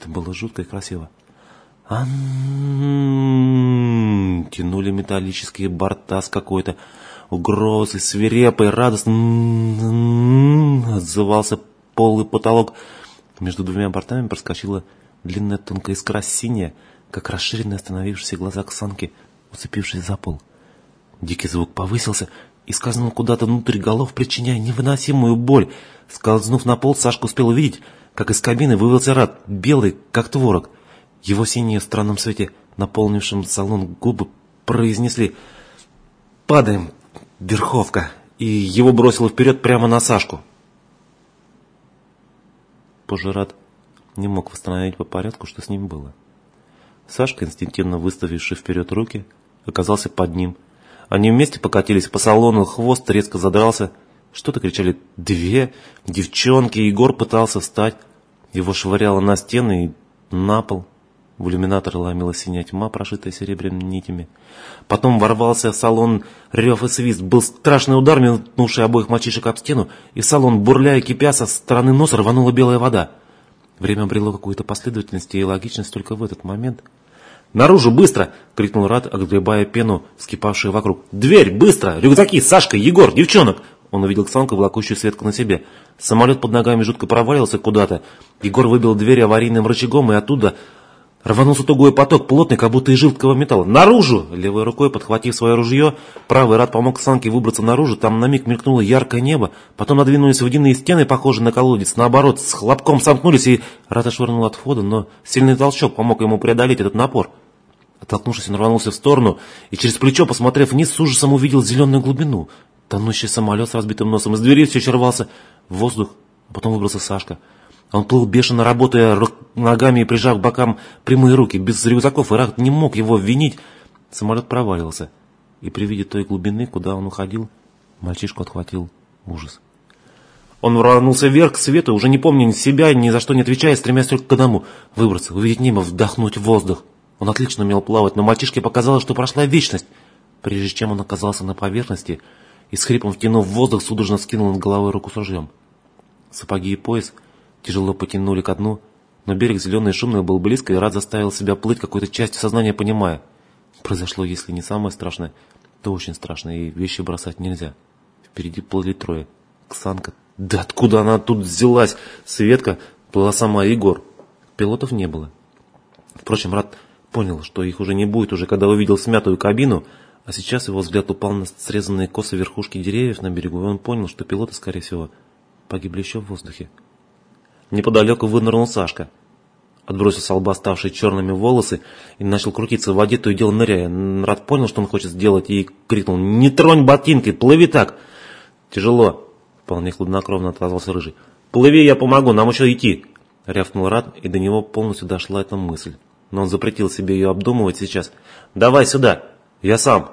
Это было жутко и красиво. Ам тянули металлические борта с какой-то угрозой, свирепой, радостно отзывался пол и потолок. Между двумя бортами проскочила длинная тонкая искра синяя, как расширенные остановившиеся глаза Ксанки, уцепившись за пол. Дикий звук повысился и скользнул куда-то внутрь голов, причиняя невыносимую боль. Скользнув на пол, Сашка успел увидеть, как из кабины вывелся рад, белый, как творог. Его синие в странном свете, наполнившем салон губы, произнесли «Падаем, верховка!» и его бросило вперед прямо на Сашку. Позже Рад не мог восстановить по порядку, что с ним было. Сашка, инстинктивно выставивший вперед руки, оказался под ним. Они вместе покатились по салону, хвост резко задрался. Что-то кричали «две», «девчонки», Егор пытался встать. Его швыряло на стены и на пол. В иллюминатор ломила синяя тьма, прошитая серебряными нитями. Потом ворвался в салон рев и свист. Был страшный удар, метнувший обоих мальчишек об стену, и в салон, бурляя и кипя, со стороны носа рванула белая вода. Время обрело какую-то последовательность и логичность только в этот момент. «Наружу, быстро!» — крикнул Рад, огребая пену, вскипавшую вокруг. «Дверь, быстро! Рюкзаки, Сашка, Егор, девчонок!» Он увидел Ксанку, волокущую Светку на себе. Самолет под ногами жутко провалился куда-то. Егор выбил дверь аварийным рычагом, и оттуда Рванулся тугой поток, плотный, как будто из жидкого металла. «Наружу!» Левой рукой, подхватив свое ружье, правый рад помог Санке выбраться наружу. Там на миг мелькнуло яркое небо. Потом надвинулись водяные стены, похожие на колодец. Наоборот, с хлопком сомкнулись, и рад отшвырнул от входа, но сильный толчок помог ему преодолеть этот напор. Оттолкнувшись, он рванулся в сторону, и через плечо, посмотрев вниз, с ужасом увидел зеленую глубину. Тонущий самолет с разбитым носом. Из двери все еще рвался в воздух, а потом выбрался Сашка. Он плыл бешено, работая ногами и прижав к бокам прямые руки. Без рюкзаков Ирак не мог его винить. Самолет провалился. И при виде той глубины, куда он уходил, мальчишку отхватил ужас. Он рванулся вверх к свету, уже не помня себя, ни за что не отвечая, стремясь только к одному — выбраться, увидеть небо, вдохнуть воздух. Он отлично умел плавать, но мальчишке показалось, что прошла вечность. Прежде чем он оказался на поверхности и с хрипом втянув воздух, судорожно скинул над головой руку с ружьем. Сапоги и пояс — Тяжело потянули ко дну, но берег зеленый и шумный был близко, и Рад заставил себя плыть какой-то частью сознания, понимая. Произошло, если не самое страшное, то очень страшное, и вещи бросать нельзя. Впереди плыли трое. Ксанка. Да откуда она тут взялась? Светка была сама Егор. Пилотов не было. Впрочем, Рад понял, что их уже не будет, уже когда увидел смятую кабину, а сейчас его взгляд упал на срезанные косы верхушки деревьев на берегу, и он понял, что пилоты, скорее всего, погибли еще в воздухе. Неподалеку вынырнул Сашка. Отбросил с лба ставшие черными волосы и начал крутиться в воде, то и дело ныряя. Рад понял, что он хочет сделать, и крикнул «Не тронь ботинки, плыви так!» «Тяжело», — вполне хладнокровно отозвался Рыжий. «Плыви, я помогу, нам еще идти!» Рявкнул Рад, и до него полностью дошла эта мысль. Но он запретил себе ее обдумывать сейчас. «Давай сюда! Я сам!»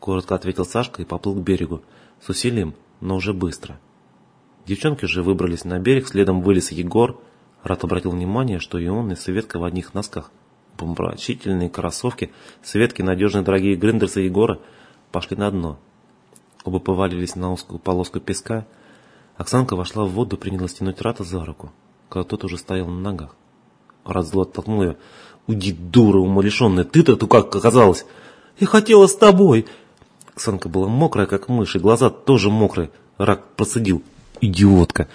Коротко ответил Сашка и поплыл к берегу. С усилием, но уже быстро. Девчонки же выбрались на берег, следом вылез Егор. Рад обратил внимание, что и он, и Светка в одних носках. Помрачительные кроссовки, Светки надежные дорогие гриндерсы Егора пошли на дно. Оба повалились на узкую полоску песка. Оксанка вошла в воду принялась тянуть Рата за руку, когда тот уже стоял на ногах. Рад зло оттолкнул ее. «Уйди, дура умалишенная, ты-то тут как оказалась?» «Я хотела с тобой!» Оксанка была мокрая, как мышь, и глаза тоже мокрые. Рак процедил идиотка!»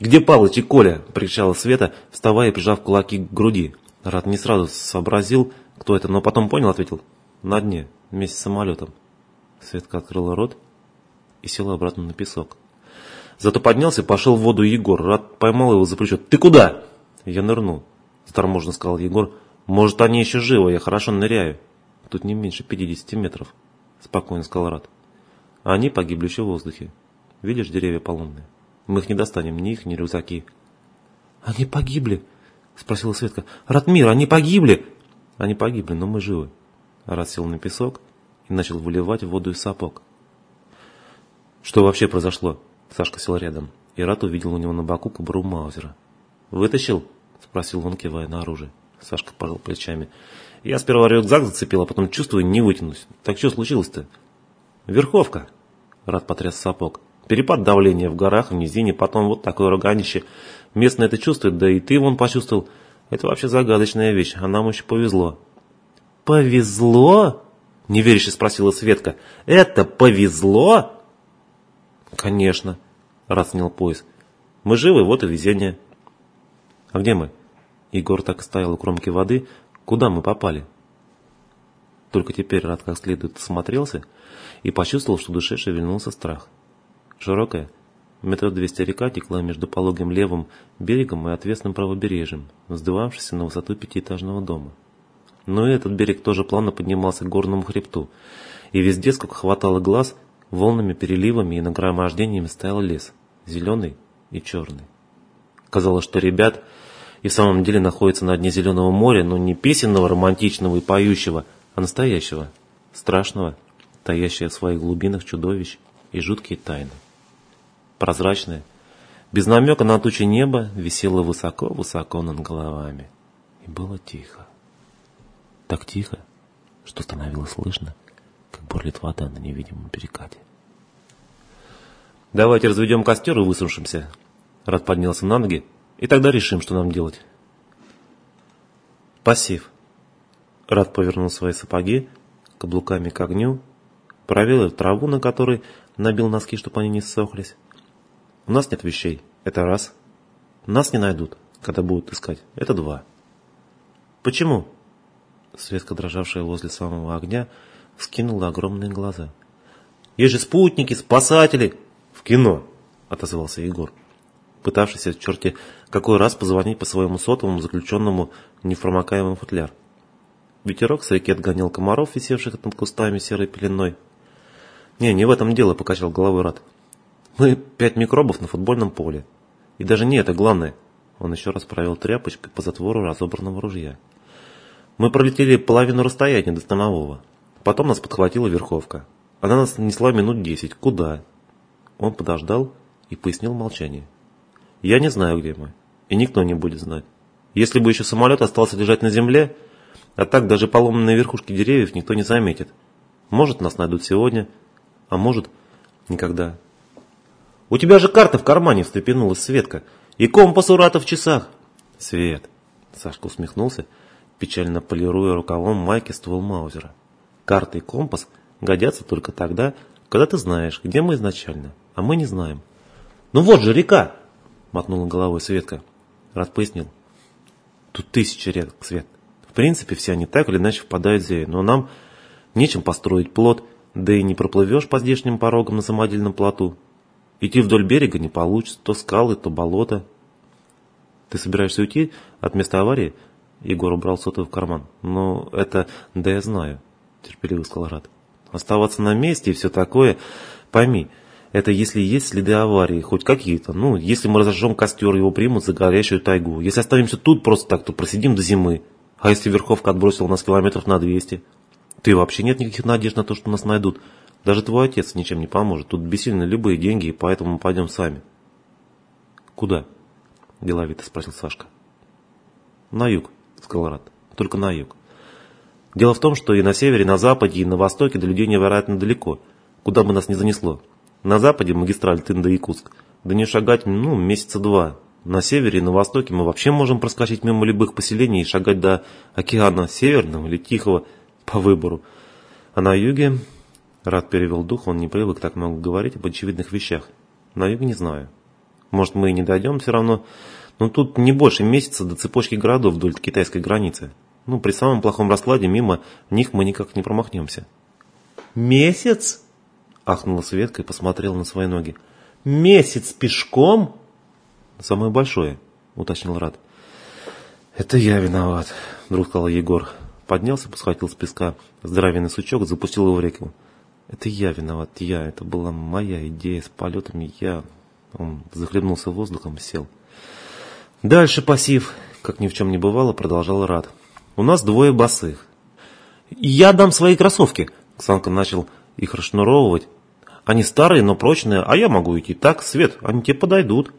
«Где Палыч и Коля?» – прикричала Света, вставая и прижав кулаки к груди. Рад не сразу сообразил, кто это, но потом понял, ответил. «На дне, вместе с самолетом». Светка открыла рот и села обратно на песок. Зато поднялся и пошел в воду Егор. Рад поймал его за плечо. «Ты куда?» Я нырнул, заторможенно сказал Егор. «Может, они еще живы, я хорошо ныряю». «Тут не меньше 50 метров», спокойно сказал Рад. они погибли еще в воздухе. Видишь деревья поломные? Мы их не достанем, ни их, ни рюкзаки. Они погибли? Спросила Светка. Ратмир, они погибли? Они погибли, но мы живы. Рад сел на песок и начал выливать воду из сапог. Что вообще произошло? Сашка сел рядом, и Рат увидел у него на боку кобуру Маузера. «Вытащил?» – спросил он, кивая на оружие. Сашка пожал плечами. «Я сперва рюкзак зацепил, а потом чувствую, не вытянусь. Так что случилось-то?» «Верховка!» – Рад потряс сапог. Перепад давления в горах, в низине, потом вот такое роганище. Местные это чувствуют, да и ты вон почувствовал. Это вообще загадочная вещь, а нам еще повезло. Повезло? Неверяще спросила Светка. Это повезло? Конечно, раз снял пояс. Мы живы, вот и везение. А где мы? Егор так и стоял у кромки воды. Куда мы попали? Только теперь Рад как следует осмотрелся и почувствовал, что в душе шевельнулся страх. Широкая, метров двести река текла между пологим левым берегом и отвесным правобережьем, вздывавшейся на высоту пятиэтажного дома. Но и этот берег тоже плавно поднимался к горному хребту, и везде, сколько хватало глаз, волнами, переливами и нагромождениями стоял лес, зеленый и черный. Казалось, что ребят и в самом деле находятся на дне зеленого моря, но не песенного, романтичного и поющего, а настоящего, страшного, таящего в своих глубинах чудовищ и жуткие тайны. Прозрачное, без намека на тучи небо, висело высоко-высоко над головами. И было тихо. Так тихо, что становилось слышно, как бурлит вода на невидимом перекате. «Давайте разведем костер и высушимся». Рад поднялся на ноги, и тогда решим, что нам делать. Пассив. Рад повернул свои сапоги каблуками к огню, проверил траву, на которой набил носки, чтобы они не ссохлись. У нас нет вещей, это раз. Нас не найдут, когда будут искать, это два. Почему? Светка, дрожавшая возле самого огня, вскинула огромные глаза. «Есть же спутники, спасатели!» «В кино!» — отозвался Егор, пытавшийся в черте какой раз позвонить по своему сотовому заключенному непромокаемый футляр. Ветерок с реки отгонял комаров, висевших над кустами серой пеленой. «Не, не в этом дело», — покачал головой Рад. «Мы пять микробов на футбольном поле. И даже не это главное». Он еще раз провел тряпочкой по затвору разобранного ружья. Мы пролетели половину расстояния до станового. Потом нас подхватила верховка. Она нас несла минут десять. Куда? Он подождал и пояснил молчание. Я не знаю, где мы. И никто не будет знать. Если бы еще самолет остался лежать на земле, а так даже поломанные верхушки деревьев никто не заметит. Может, нас найдут сегодня, а может, никогда. «У тебя же карта в кармане!» – встрепенулась Светка. «И компас у рата в часах!» «Свет!» – Сашка усмехнулся – печально полируя рукавом майки ствол Маузера. Карта и компас годятся только тогда, когда ты знаешь, где мы изначально, а мы не знаем. «Ну вот же река!» — мотнула головой Светка. Рад пояснил. «Тут тысячи рек, Свет. В принципе, все они так или иначе впадают в Зею, но нам нечем построить плот, да и не проплывешь по здешним порогам на самодельном плоту. Идти вдоль берега не получится, то скалы, то болото. Ты собираешься уйти от места аварии?» Егор убрал сотовый в карман. «Ну, это... Да я знаю», — терпеливо сказал Рад. «Оставаться на месте и все такое... Пойми, это если есть следы аварии, хоть какие-то. Ну, если мы разожжем костер, его примут за горящую тайгу. Если останемся тут просто так, то просидим до зимы. А если Верховка отбросила нас километров на 200? Ты вообще нет никаких надежд на то, что нас найдут. Даже твой отец ничем не поможет. Тут бессильны любые деньги, и поэтому мы пойдем сами». «Куда?» – деловито спросил Сашка. «На юг», сказал Рад. Только на юг. Дело в том, что и на севере, и на западе, и на востоке до людей невероятно далеко, куда бы нас ни занесло. На западе магистраль Тында-Якутск, да не шагать, ну, месяца два. На севере и на востоке мы вообще можем проскочить мимо любых поселений и шагать до океана Северного или Тихого по выбору. А на юге... Рад перевел дух, он не привык так много говорить об очевидных вещах. На юге не знаю. Может, мы и не дойдем все равно, но ну, тут не больше месяца до цепочки городов вдоль китайской границы. Ну, при самом плохом раскладе мимо них мы никак не промахнемся. «Месяц?» – ахнула Светка и посмотрела на свои ноги. «Месяц пешком?» «Самое большое», – уточнил Рад. «Это я виноват», – вдруг сказал Егор. Поднялся, посхватил с песка здоровенный сучок, запустил его в реку. «Это я виноват, я. Это была моя идея с полетами. Я...» Он захлебнулся воздухом, сел. Дальше пассив, как ни в чем не бывало, продолжал Рад. У нас двое босых. Я дам свои кроссовки. Ксанка начал их расшнуровывать. Они старые, но прочные, а я могу идти так, Свет, они тебе подойдут.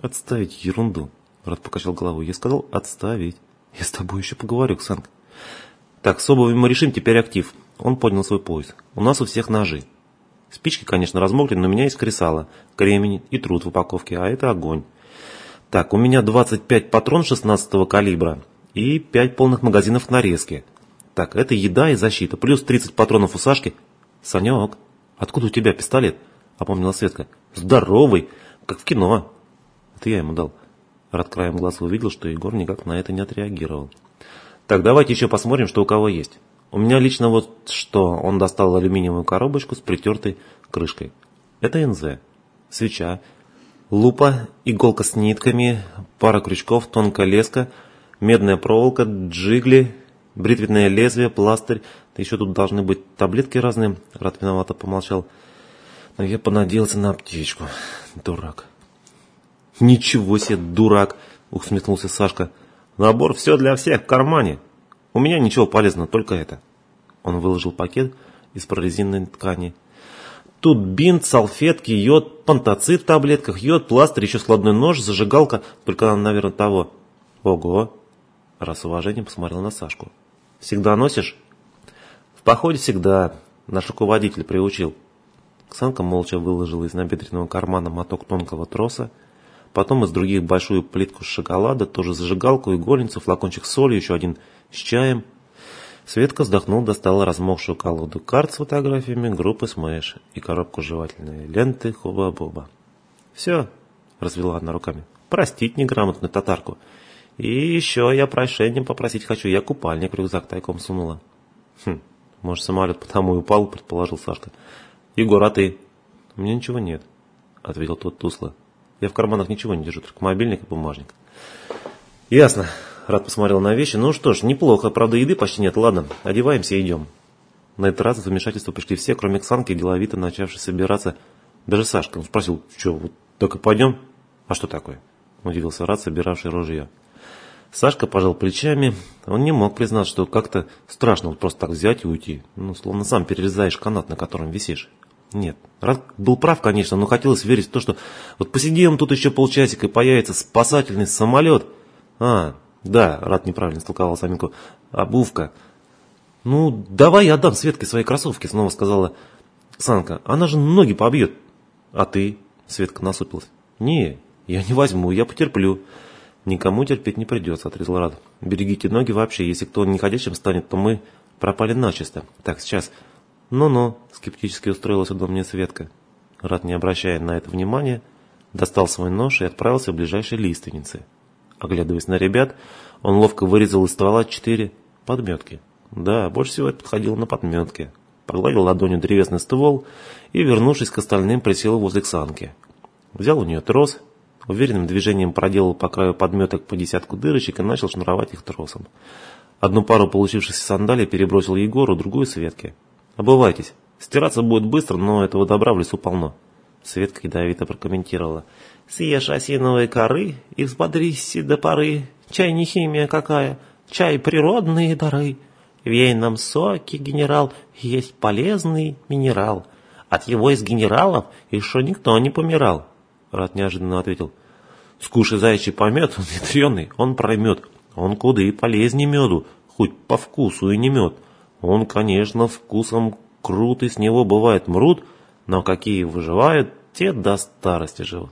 Отставить ерунду. Рад покачал головой. Я сказал отставить. Я с тобой еще поговорю, Ксанка. Так, с обувью мы решим теперь актив. Он поднял свой пояс. У нас у всех ножи. Спички, конечно, размокли, но у меня есть кресало, кремень и труд в упаковке, а это огонь. Так, у меня 25 патрон 16 калибра и 5 полных магазинов к нарезке. Так, это еда и защита, плюс 30 патронов у Сашки. Санек, откуда у тебя пистолет? Опомнила Светка. Здоровый, как в кино. Это я ему дал. Рад краем глаза увидел, что Егор никак на это не отреагировал. Так, давайте еще посмотрим, что у кого есть. У меня лично вот что. Он достал алюминиевую коробочку с притертой крышкой. Это НЗ. Свеча. Лупа, иголка с нитками, пара крючков, тонкая леска, медная проволока, джигли, бритвенное лезвие, пластырь. Еще тут должны быть таблетки разные. Рад виновато помолчал. Но я понадеялся на аптечку. Дурак. Ничего себе, дурак, усмехнулся Сашка. Набор все для всех в кармане. У меня ничего полезного, только это. Он выложил пакет из прорезиненной ткани. Тут бинт, салфетки, йод, пантоцит в таблетках, йод, пластырь, еще складной нож, зажигалка, только наверное, того. Ого! Раз уважение посмотрел на Сашку. Всегда носишь? В походе всегда. Наш руководитель приучил. Ксанка молча выложила из набедренного кармана моток тонкого троса, потом из других большую плитку шоколада, тоже зажигалку, игольницу, флакончик соли, еще один с чаем. Светка вздохнула, достала размокшую колоду карт с фотографиями группы Smash и коробку жевательной ленты Hubba Bubba. «Все», — развела она руками, — «простите неграмотную татарку. И еще я прощения попросить хочу, я купальник в рюкзак тайком сунула». «Хм, может, самолет потому и упал», — предположил Сашка. «Егор, а ты?» «У меня ничего нет», — ответил тот тускло. Я в карманах ничего не держу, только мобильник и бумажник. Ясно. Рад посмотрел на вещи. Ну что ж, неплохо. Правда, еды почти нет. Ладно, одеваемся и идем. На этот раз в замешательство пришли все, кроме Ксанки, деловито начавшей собираться. Даже Сашка. Он спросил, что, вот и пойдем? А что такое? Удивился Рад, собиравший ружье. Сашка пожал плечами. Он не мог признать, что как-то страшно вот просто так взять и уйти. Ну, словно сам перерезаешь канат, на котором висишь. Нет, Рад был прав, конечно, но хотелось верить в то, что вот посидим тут еще полчасика и появится спасательный самолет. А, да, Рад неправильно истолковал Саминку. Обувка. Ну, давай я отдам Светке свои кроссовки, снова сказала Санка. Она же ноги побьет. А ты? Светка насупилась. Не, я не возьму, я потерплю. Никому терпеть не придется, отрезал Рад. Берегите ноги вообще, если кто неходящим станет, то мы пропали начисто. Так, сейчас... «Ну-ну», — скептически устроилась удобнее мне Светка. Рад, не обращая на это внимания, достал свой нож и отправился в ближайшей лиственницы. Оглядываясь на ребят, он ловко вырезал из ствола четыре подметки. Да, больше всего это подходило на подметки. Погладил ладонью древесный ствол и, вернувшись к остальным, присел возле Ксанки. Взял у нее трос, уверенным движением проделал по краю подметок по десятку дырочек и начал шнуровать их тросом. Одну пару получившихся сандалий перебросил Егору, другую Светке. Обувайтесь. Стираться будет быстро, но этого добра в лесу полно. Светка ядовито прокомментировала. Съешь осиновой коры и взбодрись до поры. Чай не химия какая, чай природные дары. В ейном соке, генерал, есть полезный минерал. От его из генералов еще никто не помирал. Рад неожиданно ответил. Скушай заячий помет, он ядреный, он проймет. Он куда и полезнее меду, хоть по вкусу и не мед. Он, конечно, вкусом крут, и с него бывает мрут, но какие выживают, те до старости живут.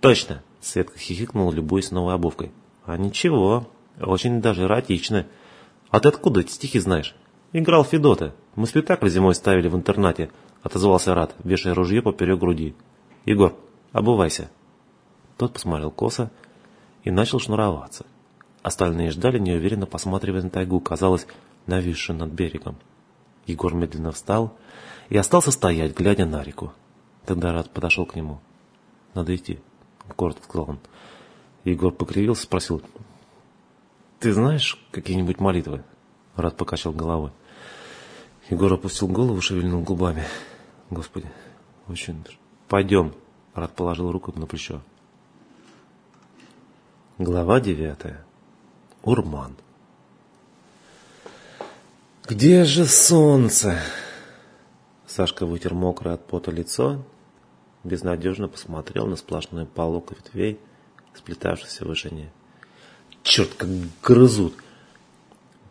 Точно, Светка хихикнула, любуясь новой обувкой. А ничего, очень даже эротично. А ты откуда эти стихи знаешь? Играл Федота. Мы спектакль зимой ставили в интернате, отозвался Рад, вешая ружье поперек груди. Егор, обувайся. Тот посмотрел косо и начал шнуроваться. Остальные ждали, неуверенно посматривая на тайгу. Казалось, нависшую над берегом. Егор медленно встал и остался стоять, глядя на реку. Тогда Рад подошел к нему. «Надо идти», — коротко сказал он. Егор покривился, спросил. «Ты знаешь какие-нибудь молитвы?» Рад покачал головой. Егор опустил голову, шевельнул губами. «Господи, очень... Пойдем!» Рад положил руку на плечо. Глава девятая. Урман. «Где же солнце?» Сашка вытер мокрое от пота лицо, безнадежно посмотрел на сплошной полок ветвей, сплетавшихся в вышине. «Черт, как грызут!»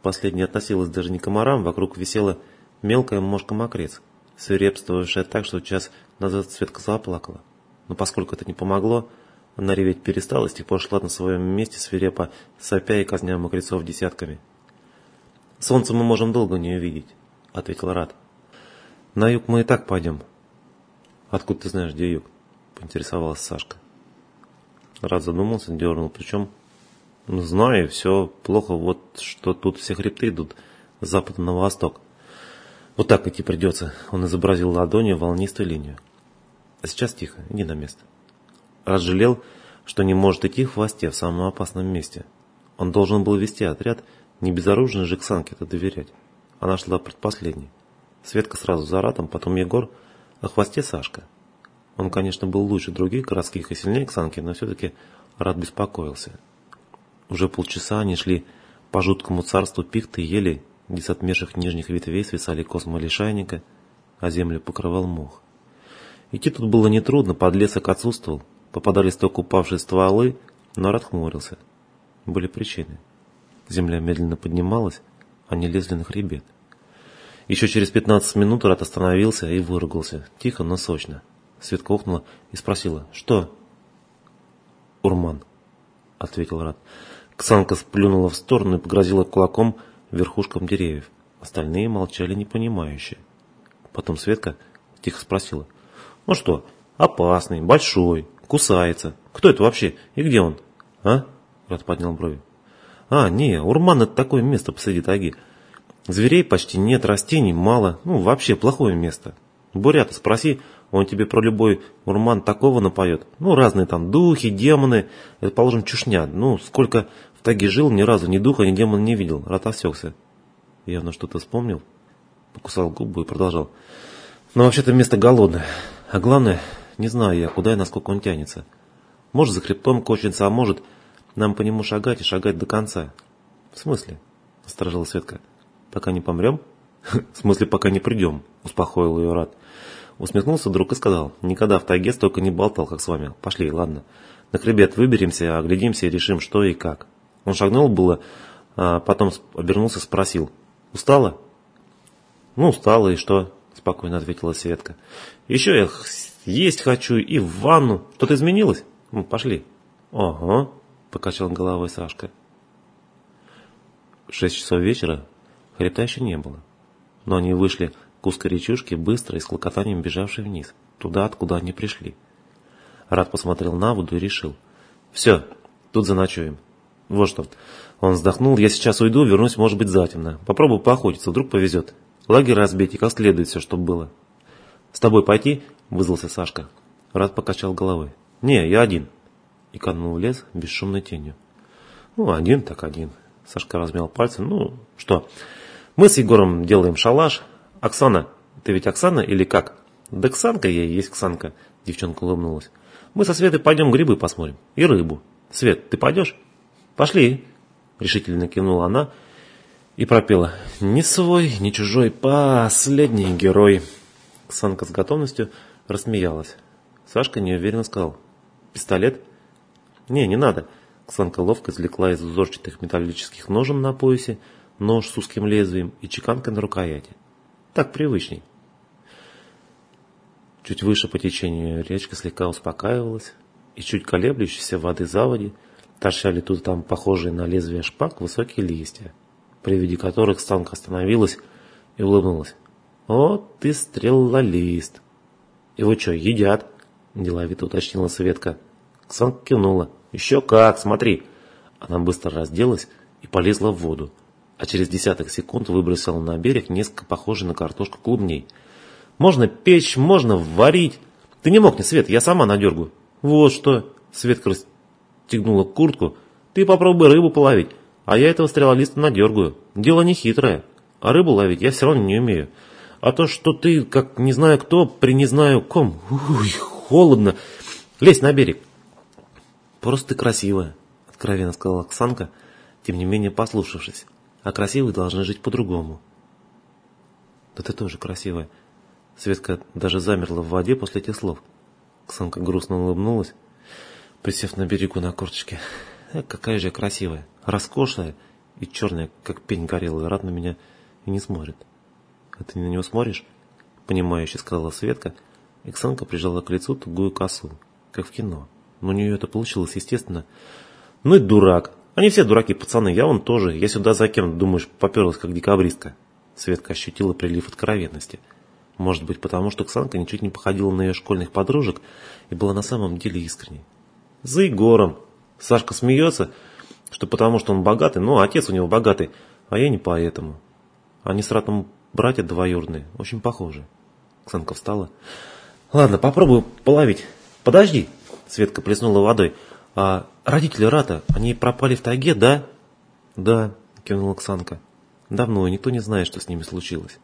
Последняя относилась даже не к комарам, вокруг висела мелкая мошка-мокрец, свирепствовавшая так, что час назад Светка заплакала. Но поскольку это не помогло, Она реветь перестала и с тех пор шла на своем месте свирепо, сопя и казня мокрецов десятками. «Солнце мы можем долго не увидеть», — ответил Рад. «На юг мы и так пойдем». «Откуда ты знаешь, где юг?» — поинтересовалась Сашка. Рад задумался, дернул плечом. «Ну, знаю, все плохо, вот что тут все хребты идут с запада на восток. Вот так идти придется», — он изобразил ладонью волнистую линию. «А сейчас тихо, иди на место». Разжалел, что не может идти в хвосте в самом опасном месте. Он должен был вести отряд, не безоружный же Ксанке это доверять. Она шла предпоследней. Светка сразу за Ратом, потом Егор, а хвосте Сашка. Он, конечно, был лучше других городских и сильнее Ксанки, но все-таки Рад беспокоился. Уже полчаса они шли по жуткому царству пихты и ели, где с отмерших нижних ветвей свисали космы лишайника, а землю покрывал мох. Идти тут было нетрудно, подлесок отсутствовал, попадались только упавшие стволы, но Рад хмурился. Были причины. Земля медленно поднималась, они лезли на хребет. Еще через пятнадцать минут Рат остановился и выругался, тихо, но сочно. Светка охнула и спросила, что? «Урман», — ответил Рат. Ксанка сплюнула в сторону и погрозила кулаком верхушкам деревьев. Остальные молчали непонимающе. Потом Светка тихо спросила. «Ну что, опасный, большой, кусается. Кто это вообще и где он?» «А?» — Рат поднял брови. «А, не, Урман — это такое место посреди тайги. Зверей почти нет, растений мало, ну, вообще плохое место. Бурята спроси, он тебе про любой урман такого напоет. Ну, разные там духи, демоны, это, положим, чушня. Ну, сколько в таге жил, ни разу ни духа, ни демона не видел. Рот осекся. Явно что-то вспомнил, покусал губы и продолжал. Но «Ну, вообще-то место голодное. А главное, не знаю я, куда и насколько он тянется. Может, за хребтом кочется, а может, нам по нему шагать и шагать до конца. В смысле? Осторожила Светка. Пока не помрем? В смысле, пока не придем, успокоил ее Рад. Усмехнулся друг и сказал, никогда в тайге столько не болтал, как с вами. Пошли, ладно. На хребет выберемся, оглядимся и решим, что и как. Он шагнул было, а потом обернулся и спросил, устала? Ну, устала, и что? Спокойно ответила Светка. Еще я есть хочу и в ванну. Что-то изменилось? Ну, пошли. Ага, покачал головой Сашка. В шесть часов вечера хребта еще не было. Но они вышли к узкой речушке, быстро и с клокотанием бежавшей вниз, туда, откуда они пришли. Рад посмотрел на воду и решил. «Все, тут заночуем. Вот что». Он вздохнул. «Я сейчас уйду, вернусь, может быть, затемно. Попробую поохотиться, вдруг повезет. Лагерь разбить и как следует все, чтобы было». «С тобой пойти?» – вызвался Сашка. Рад покачал головой. «Не, я один». И канул в лес бесшумной тенью. «Ну, один так один». Сашка размял пальцы. «Ну, что, мы с Егором делаем шалаш, «Оксана, ты ведь Оксана или как?» «Да Ксанка я и есть Ксанка», – девчонка улыбнулась. «Мы со Светой пойдем грибы посмотрим и рыбу. Свет, ты пойдешь?» «Пошли», – решительно кивнула она и пропела. «Не свой, не чужой, последний герой». Ксанка с готовностью рассмеялась. Сашка неуверенно сказал. «Пистолет?» «Не, не надо». Ксанка ловко извлекла из узорчатых металлических ножен на поясе нож с узким лезвием и чеканкой на рукояти. Так привычней. Чуть выше по течению речка слегка успокаивалась, и чуть колеблющейся воды заводи торчали тут там похожие на лезвие шпаг высокие листья, при виде которых станка остановилась и улыбнулась. «О, ты стрелолист!» «Его что, едят?» – деловито уточнила Светка. Ксанка кивнула. «Еще как, смотри!» Она быстро разделась и полезла в воду а через десяток секунд выбросила на берег несколько похожих на картошку клубней. «Можно печь, можно варить. Ты не мог, не Свет, я сама надергаю». «Вот что!» — Светка расстегнула куртку. «Ты попробуй рыбу половить, а я этого стрелолиста надергаю. Дело не хитрое, а рыбу ловить я все равно не умею. А то, что ты, как не знаю кто, при не знаю ком, уй, холодно, лезь на берег». «Просто ты красивая», — откровенно сказала Оксанка, тем не менее послушавшись а красивые должны жить по-другому. Да ты тоже красивая. Светка даже замерла в воде после этих слов. Ксанка грустно улыбнулась, присев на берегу на корточке. Э, какая же я красивая, роскошная и черная, как пень горелый, рад на меня и не смотрит. А ты на него смотришь? Понимающе сказала Светка, и Ксанка прижала к лицу тугую косу, как в кино. Но у нее это получилось, естественно. Ну и дурак. Они все дураки, пацаны, я вон тоже. Я сюда за кем, думаешь, поперлась, как декабристка. Светка ощутила прилив откровенности. Может быть, потому что Ксанка ничуть не походила на ее школьных подружек и была на самом деле искренней. За Егором. Сашка смеется, что потому что он богатый, ну, отец у него богатый, а я не поэтому. Они с Ратом братья двоюродные, очень похожи. Ксанка встала. Ладно, попробую половить. Подожди. Светка плеснула водой. А родители Рата, они пропали в тайге, да? Да, кивнула Ксанка. Давно, никто не знает, что с ними случилось.